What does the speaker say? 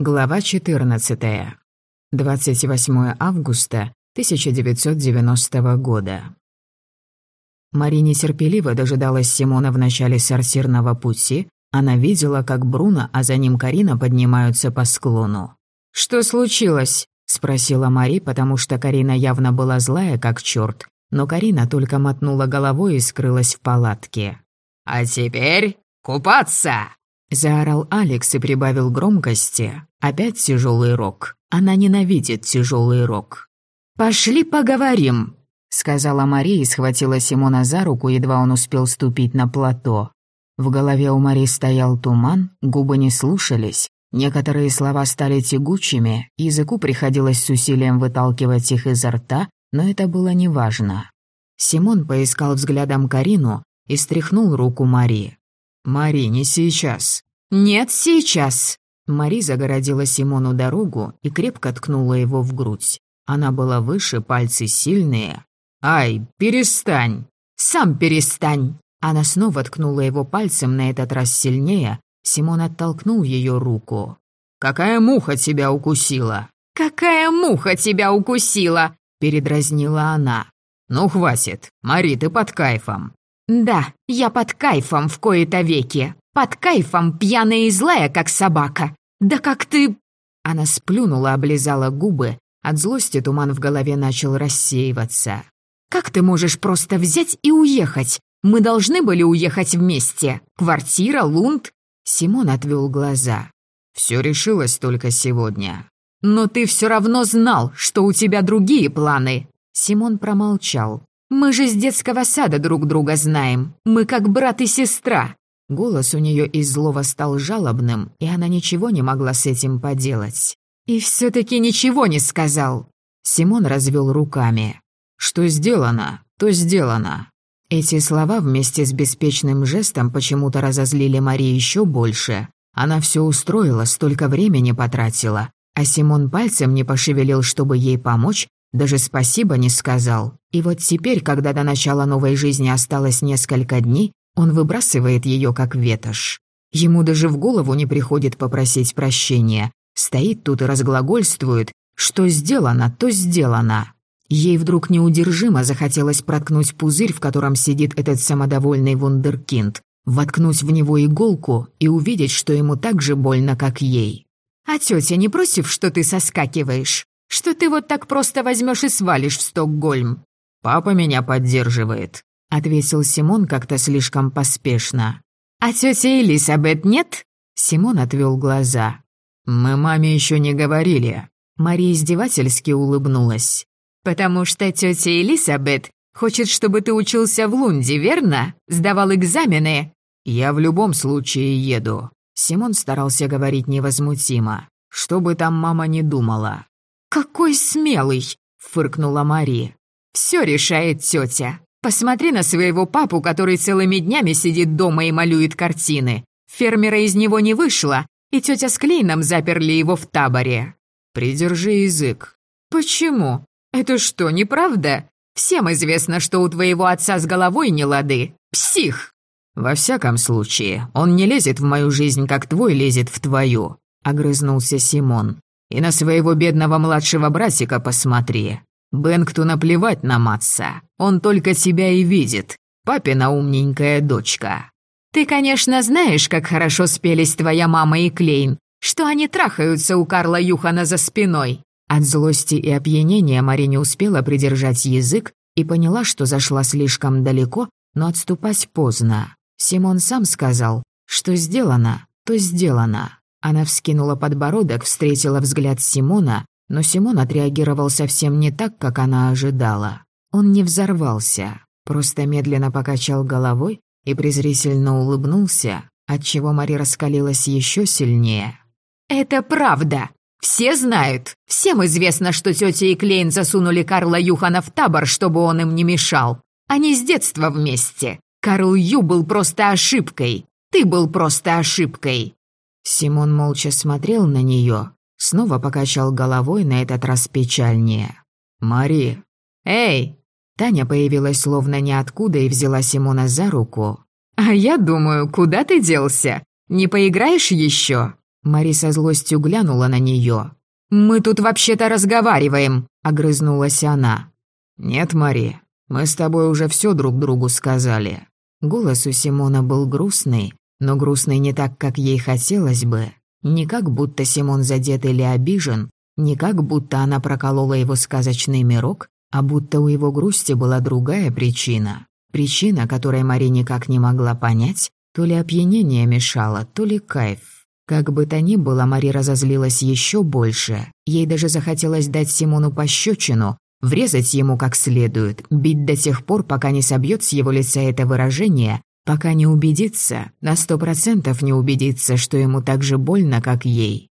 Глава 14. 28 августа 1990 года. Мари нетерпеливо дожидалась Симона в начале сортирного пути. Она видела, как Бруно, а за ним Карина поднимаются по склону. «Что случилось?» – спросила Мари, потому что Карина явно была злая, как черт, но Карина только мотнула головой и скрылась в палатке. «А теперь купаться!» Заорал Алекс и прибавил громкости. Опять тяжелый рок. Она ненавидит тяжелый рок. «Пошли поговорим», — сказала Мария и схватила Симона за руку, едва он успел ступить на плато. В голове у Марии стоял туман, губы не слушались. Некоторые слова стали тягучими, языку приходилось с усилием выталкивать их изо рта, но это было неважно. Симон поискал взглядом Карину и стряхнул руку Марии. «Мари, не сейчас». «Нет, сейчас». Мари загородила Симону дорогу и крепко ткнула его в грудь. Она была выше, пальцы сильные. «Ай, перестань!» «Сам перестань!» Она снова ткнула его пальцем, на этот раз сильнее. Симон оттолкнул ее руку. «Какая муха тебя укусила?» «Какая муха тебя укусила?» Передразнила она. «Ну, хватит. Мари, ты под кайфом. «Да, я под кайфом в кои-то веки. Под кайфом пьяная и злая, как собака. Да как ты...» Она сплюнула, облизала губы. От злости туман в голове начал рассеиваться. «Как ты можешь просто взять и уехать? Мы должны были уехать вместе. Квартира, лунд...» Симон отвел глаза. «Все решилось только сегодня». «Но ты все равно знал, что у тебя другие планы». Симон промолчал. Мы же с детского сада друг друга знаем. Мы как брат и сестра». Голос у нее из злого стал жалобным, и она ничего не могла с этим поделать. «И все-таки ничего не сказал». Симон развел руками. «Что сделано, то сделано». Эти слова вместе с беспечным жестом почему-то разозлили Марии еще больше. Она все устроила, столько времени потратила. А Симон пальцем не пошевелил, чтобы ей помочь, даже спасибо не сказал. И вот теперь, когда до начала новой жизни осталось несколько дней, он выбрасывает ее как ветошь. Ему даже в голову не приходит попросить прощения. Стоит тут и разглагольствует. Что сделано, то сделано. Ей вдруг неудержимо захотелось проткнуть пузырь, в котором сидит этот самодовольный вундеркинд, воткнуть в него иголку и увидеть, что ему так же больно, как ей. «А тетя не просив, что ты соскакиваешь?» что ты вот так просто возьмешь и свалишь в Стокгольм». «Папа меня поддерживает», — ответил Симон как-то слишком поспешно. «А тетя Элисабет нет?» Симон отвел глаза. «Мы маме еще не говорили». Мария издевательски улыбнулась. «Потому что тетя Элисабет хочет, чтобы ты учился в Лунде, верно? Сдавал экзамены?» «Я в любом случае еду». Симон старался говорить невозмутимо. «Что бы там мама не думала». «Какой смелый!» — фыркнула Мари. «Все решает тетя. Посмотри на своего папу, который целыми днями сидит дома и малюет картины. Фермера из него не вышло, и тетя с Клейном заперли его в таборе». «Придержи язык». «Почему? Это что, неправда? Всем известно, что у твоего отца с головой не лады. Псих!» «Во всяком случае, он не лезет в мою жизнь, как твой лезет в твою», — огрызнулся Симон. И на своего бедного младшего братика посмотри. Бэнкту наплевать на Матса. Он только себя и видит. Папина умненькая дочка. Ты, конечно, знаешь, как хорошо спелись твоя мама и Клейн, что они трахаются у Карла Юхана за спиной. От злости и опьянения Мари не успела придержать язык и поняла, что зашла слишком далеко, но отступать поздно. Симон сам сказал, что сделано, то сделано. Она вскинула подбородок, встретила взгляд Симона, но Симон отреагировал совсем не так, как она ожидала. Он не взорвался, просто медленно покачал головой и презрительно улыбнулся, отчего Мари раскалилась еще сильнее. «Это правда! Все знают! Всем известно, что тетя и Клейн засунули Карла Юхана в табор, чтобы он им не мешал. Они с детства вместе. Карл Ю был просто ошибкой. Ты был просто ошибкой. Симон молча смотрел на нее, снова покачал головой, на этот раз печальнее. «Мари!» «Эй!» Таня появилась словно ниоткуда и взяла Симона за руку. «А я думаю, куда ты делся? Не поиграешь еще?» Мари со злостью глянула на нее. «Мы тут вообще-то разговариваем», — огрызнулась она. «Нет, Мари, мы с тобой уже все друг другу сказали». Голос у Симона был грустный, но грустный не так, как ей хотелось бы. Не как будто Симон задет или обижен, не как будто она проколола его сказочный мирок, а будто у его грусти была другая причина. Причина, которой Мари никак не могла понять, то ли опьянение мешало, то ли кайф. Как бы то ни было, Мари разозлилась еще больше. Ей даже захотелось дать Симону пощечину, врезать ему как следует, бить до тех пор, пока не собьет с его лица это выражение, пока не убедится, на сто процентов не убедится, что ему так же больно, как ей.